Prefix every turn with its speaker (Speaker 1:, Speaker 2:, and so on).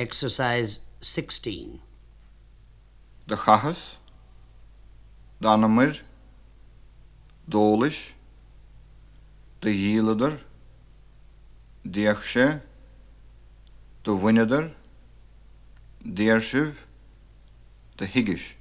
Speaker 1: Exercise 16.
Speaker 2: de chachas, danamir, dólis, de the déach sé, do the déirsih, de hiigis.